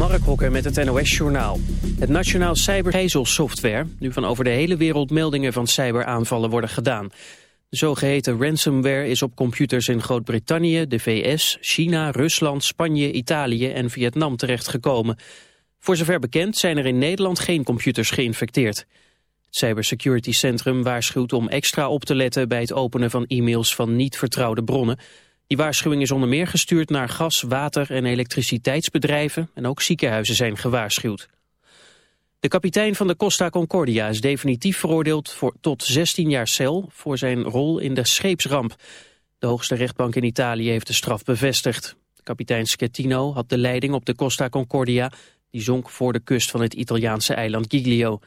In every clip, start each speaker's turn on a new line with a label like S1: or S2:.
S1: Mark Hokker met het NOS-journaal. Het Nationaal Software, nu van over de hele wereld meldingen van cyberaanvallen worden gedaan. De zogeheten ransomware is op computers in Groot-Brittannië, de VS, China, Rusland, Spanje, Italië en Vietnam terechtgekomen. Voor zover bekend zijn er in Nederland geen computers geïnfecteerd. Het Cybersecurity Centrum waarschuwt om extra op te letten bij het openen van e-mails van niet vertrouwde bronnen... Die waarschuwing is onder meer gestuurd naar gas-, water- en elektriciteitsbedrijven en ook ziekenhuizen zijn gewaarschuwd. De kapitein van de Costa Concordia is definitief veroordeeld voor tot 16 jaar cel voor zijn rol in de scheepsramp. De hoogste rechtbank in Italië heeft de straf bevestigd. Kapitein Schettino had de leiding op de Costa Concordia, die zonk voor de kust van het Italiaanse eiland Giglio.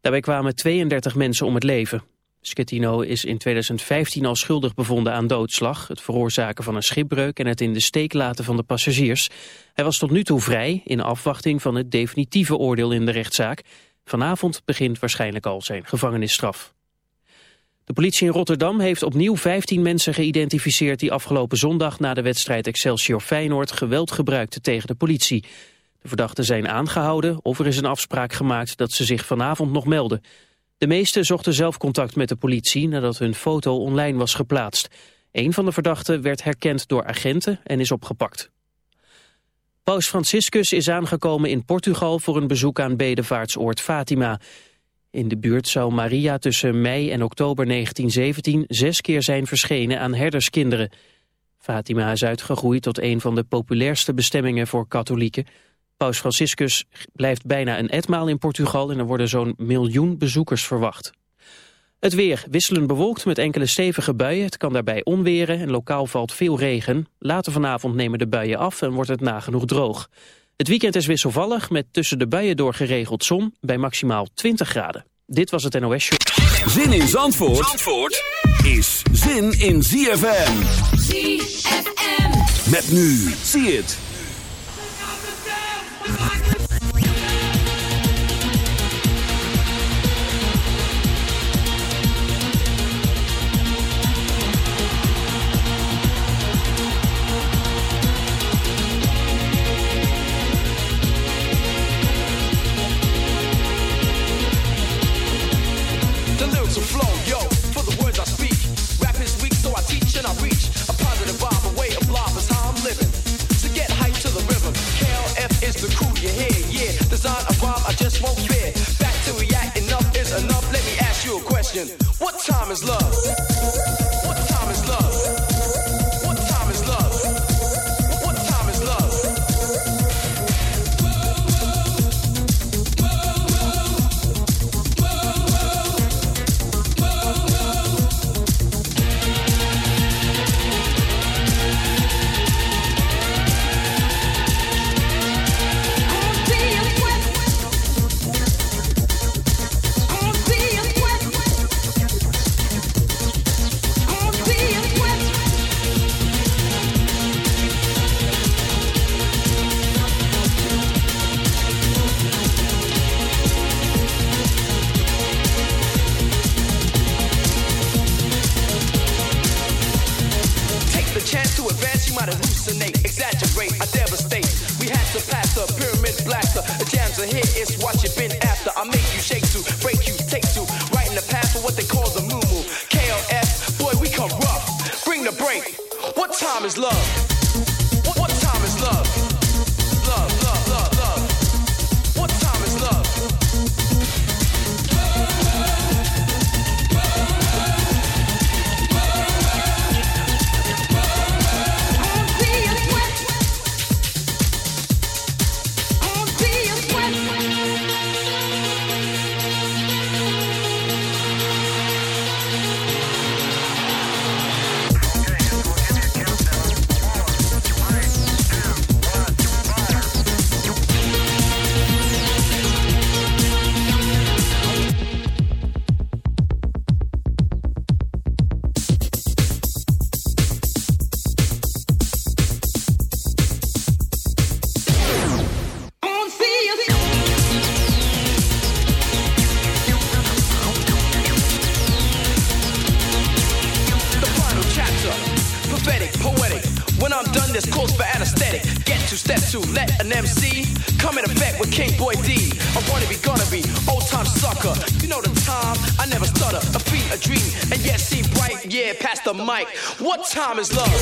S1: Daarbij kwamen 32 mensen om het leven. Schettino is in 2015 al schuldig bevonden aan doodslag, het veroorzaken van een schipbreuk en het in de steek laten van de passagiers. Hij was tot nu toe vrij in afwachting van het definitieve oordeel in de rechtszaak. Vanavond begint waarschijnlijk al zijn gevangenisstraf. De politie in Rotterdam heeft opnieuw 15 mensen geïdentificeerd die afgelopen zondag na de wedstrijd Excelsior Feyenoord geweld gebruikten tegen de politie. De verdachten zijn aangehouden of er is een afspraak gemaakt dat ze zich vanavond nog melden. De meesten zochten zelf contact met de politie nadat hun foto online was geplaatst. Een van de verdachten werd herkend door agenten en is opgepakt. Paus Franciscus is aangekomen in Portugal voor een bezoek aan bedevaartsoord Fatima. In de buurt zou Maria tussen mei en oktober 1917 zes keer zijn verschenen aan herderskinderen. Fatima is uitgegroeid tot een van de populairste bestemmingen voor katholieken. Paus Franciscus blijft bijna een etmaal in Portugal en er worden zo'n miljoen bezoekers verwacht. Het weer wisselend bewolkt met enkele stevige buien. Het kan daarbij onweren en lokaal valt veel regen. Later vanavond nemen de buien af en wordt het nagenoeg droog. Het weekend is wisselvallig met tussen de buien door geregeld zon bij maximaal 20 graden. Dit was het NOS Show.
S2: Zin in Zandvoort, Zandvoort is zin in ZFM. ZFM. Met nu, zie het. was like a hit, it's what you've
S3: been
S4: after. I make you shake to, break you, take to, right in the path for what they call the moo moo. KLS, boy, we come rough. Bring the break. What time is love? Is love?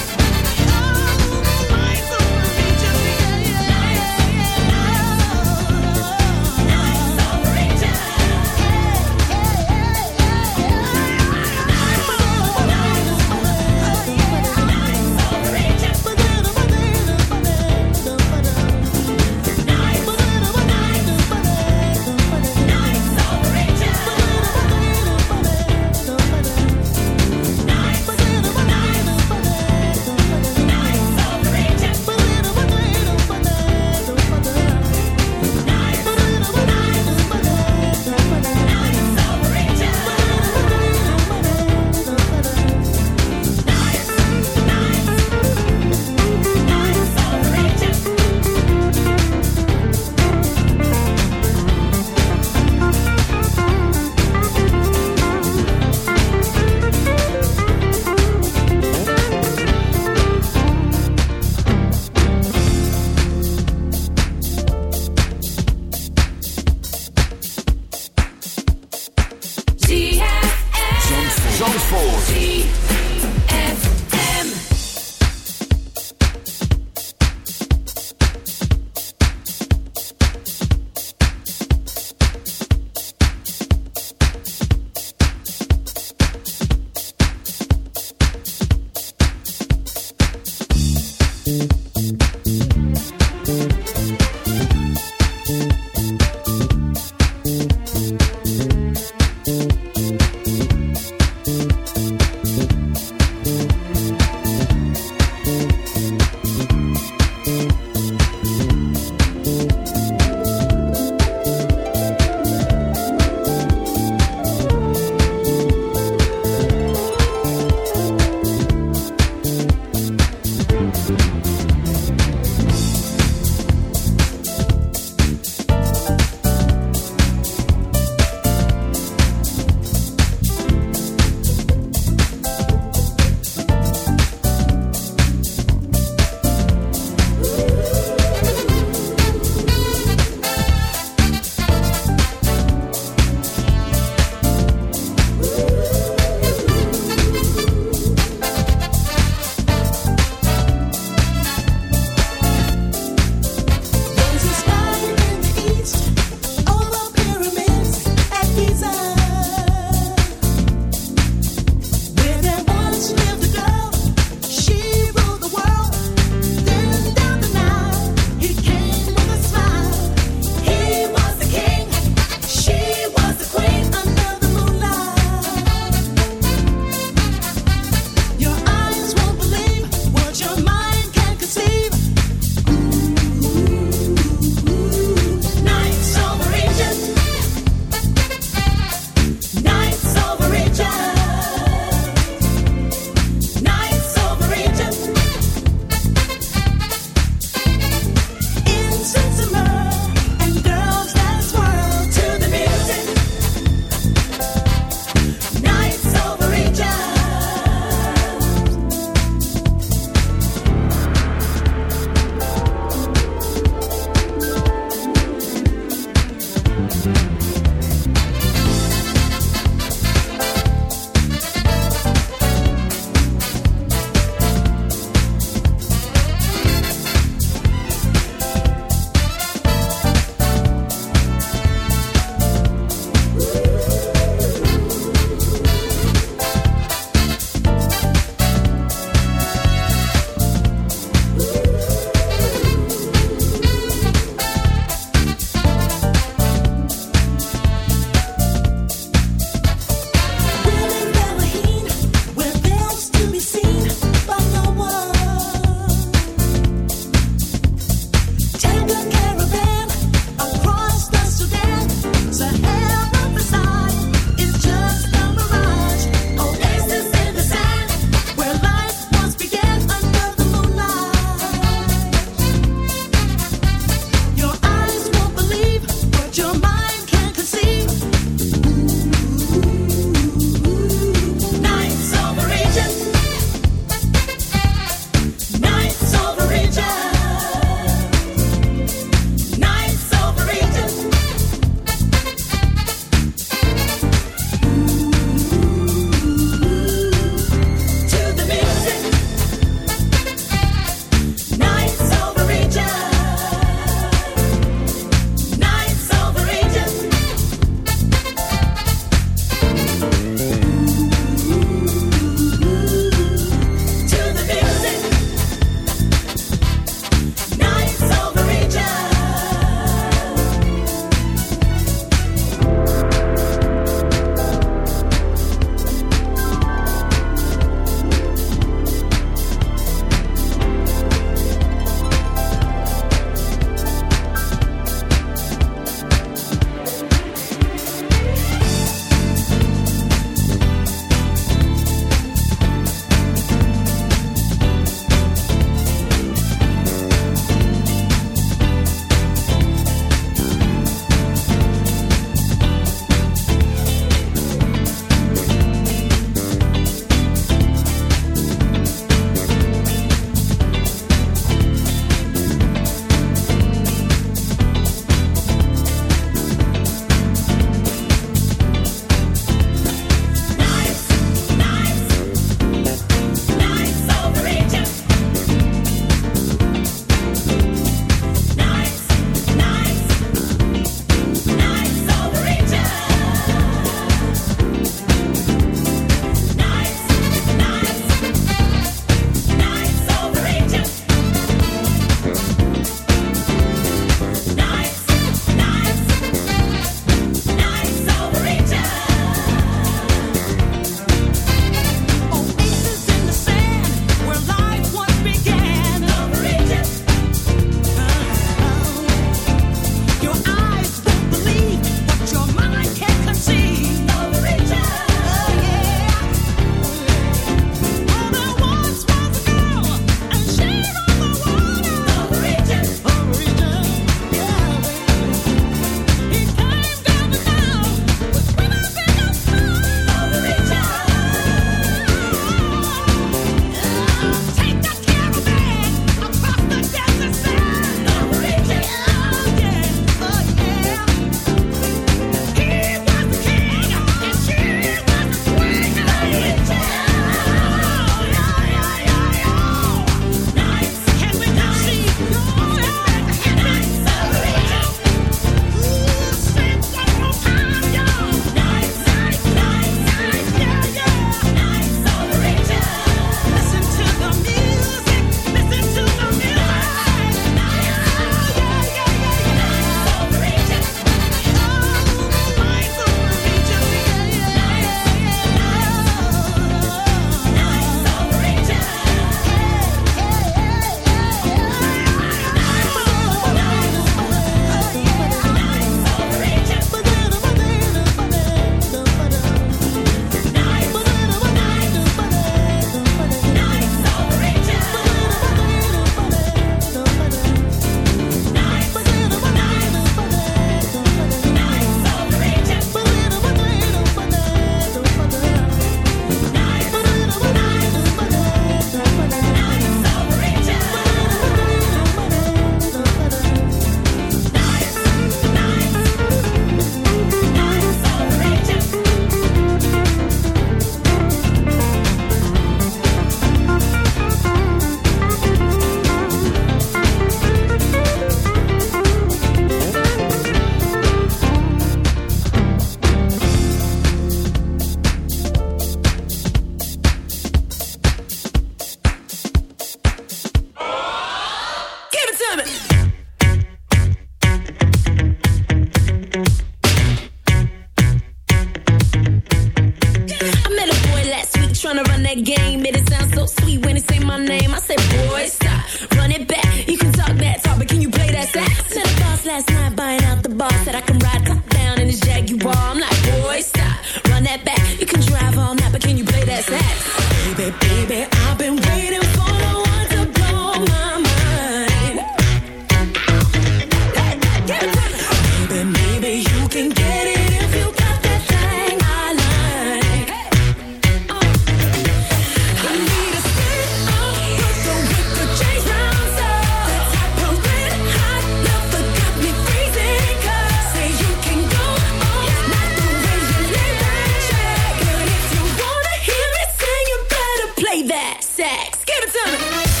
S4: Facts. Give it to uh. oh, me.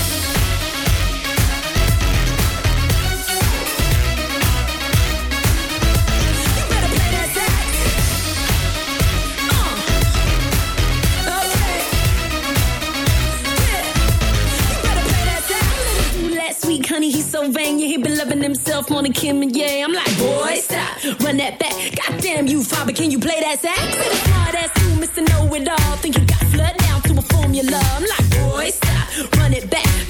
S4: Honey, he's so vain. Yeah, he been loving himself on a Kim and yeah. I'm like, boy, stop, run that back. Goddamn you, father, can you play that sax? Hard ass, you, Mr. Know It All. Think you got time you love. I'm like, boy, stop, run it back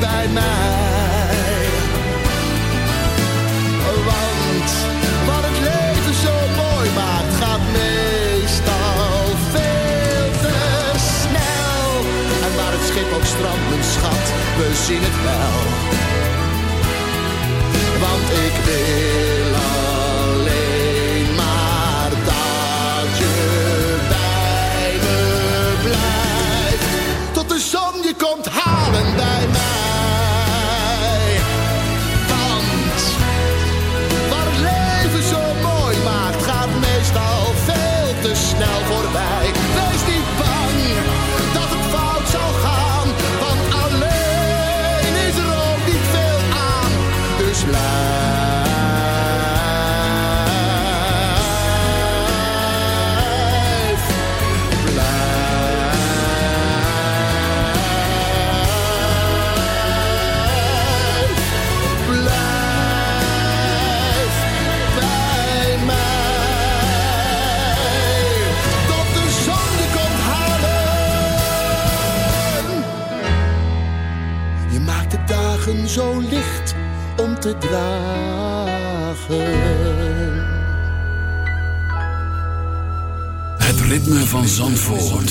S5: bij mij. Want wat het leven zo mooi maakt, gaat meestal veel te snel. En waar het schip ook strandt, mijn schat, we zien het wel. Want ik wil
S2: ritme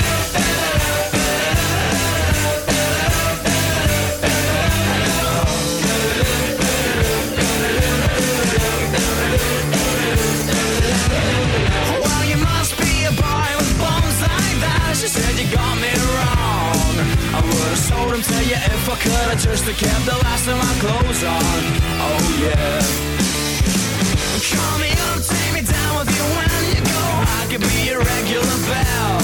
S6: She said you got me wrong. I would've sold him to you if I could. I just kept the last of my clothes on. Oh yeah. Call me up, take me down with you when you go. I could be your regular bell.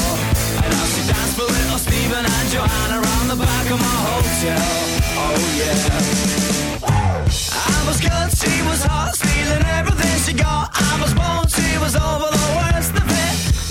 S6: And I'll see dance for little Steven and Joanna around the back of my hotel. Oh yeah. I was good, she was hot, stealing everything she got. I was born, she was over the worst of it.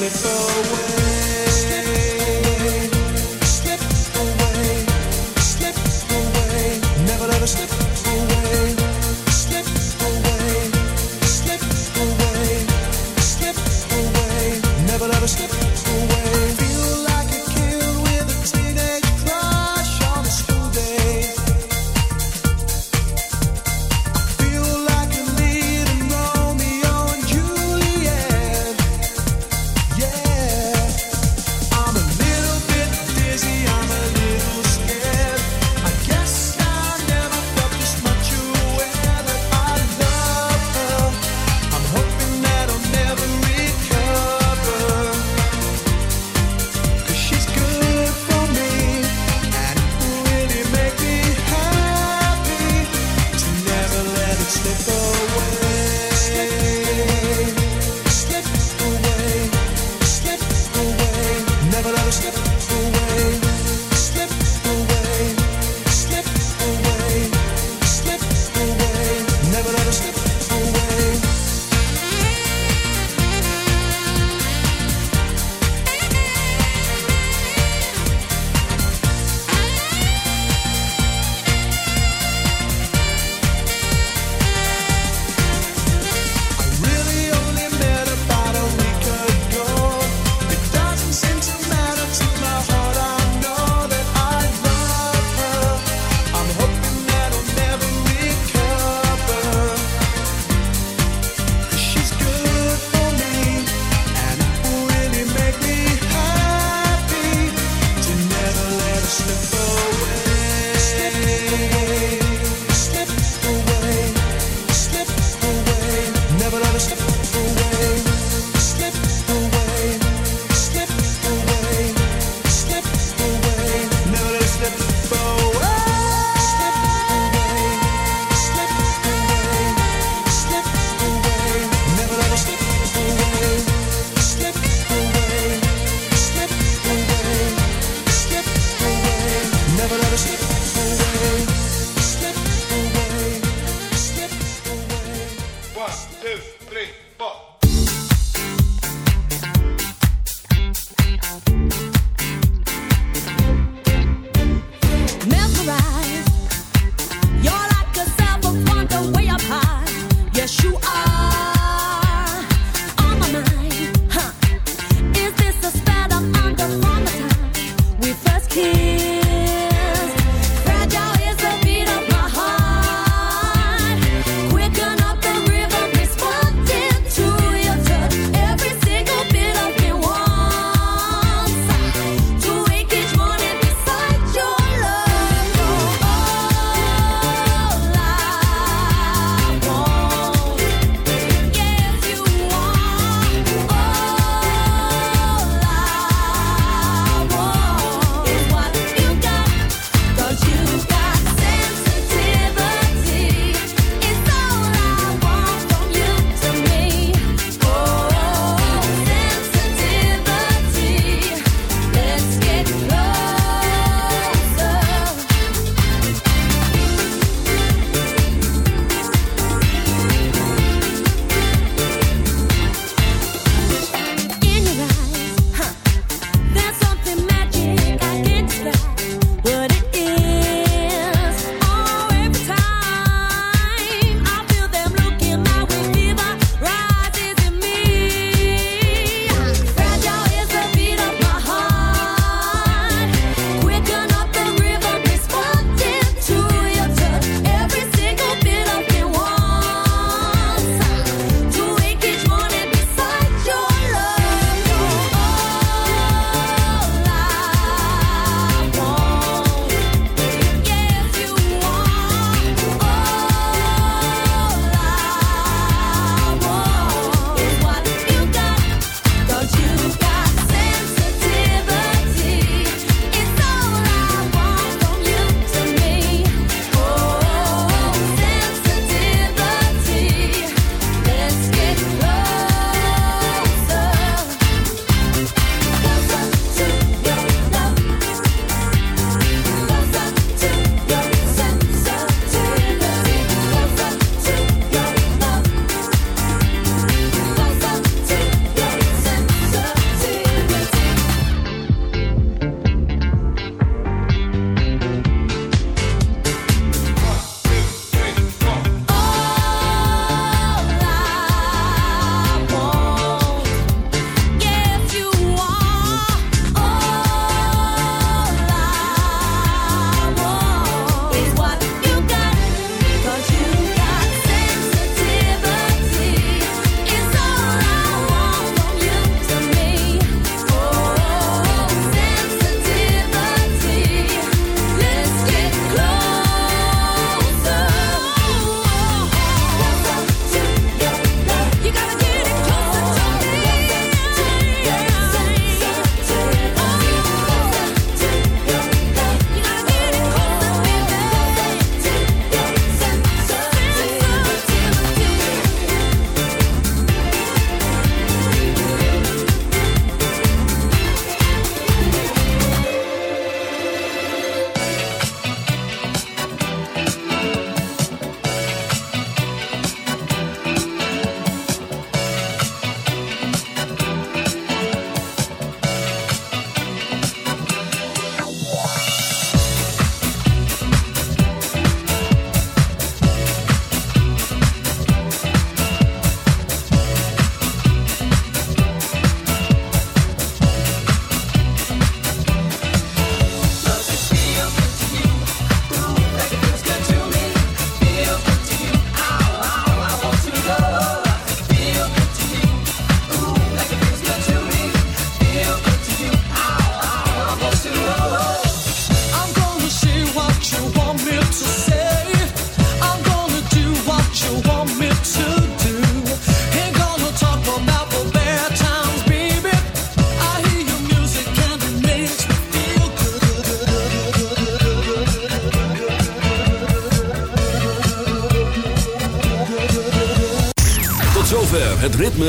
S7: Let's go.
S8: just before.